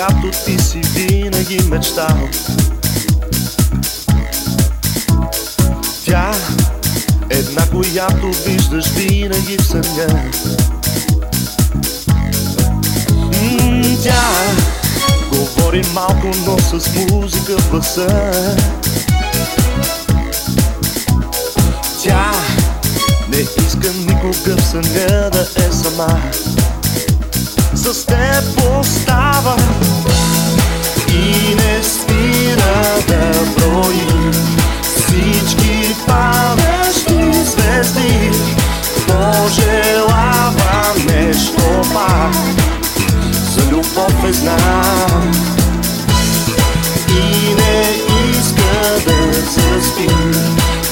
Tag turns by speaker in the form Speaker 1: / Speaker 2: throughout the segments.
Speaker 1: която ти си винаги мечтал. Тя една, която виждаш винаги в съня. Тя говори малко, но с музика в гласа. Тя не иска никога в съня да е сама С теб остава любов е знам. И не иска да заспи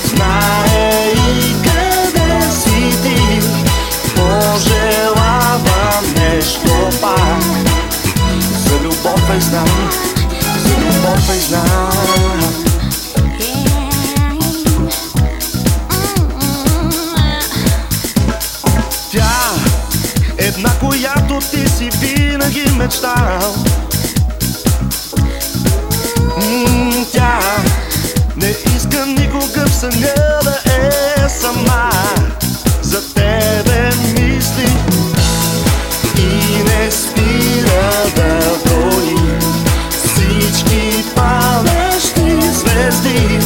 Speaker 1: Знае и къде си ти. Пожелавам нещо пак. За любов е знам За любов е знам Тя една, която ти си винаги мечтал. Тя не иска никога в съня да е сама. За тебе мисли и не спира да брои Всички падащи звезди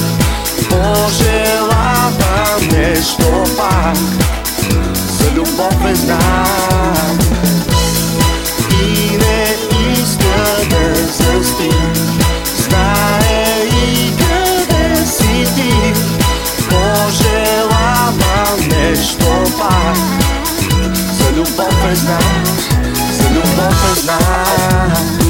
Speaker 1: Пожелава нещо пак. За любов е За любов е знам За любов е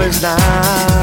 Speaker 1: was time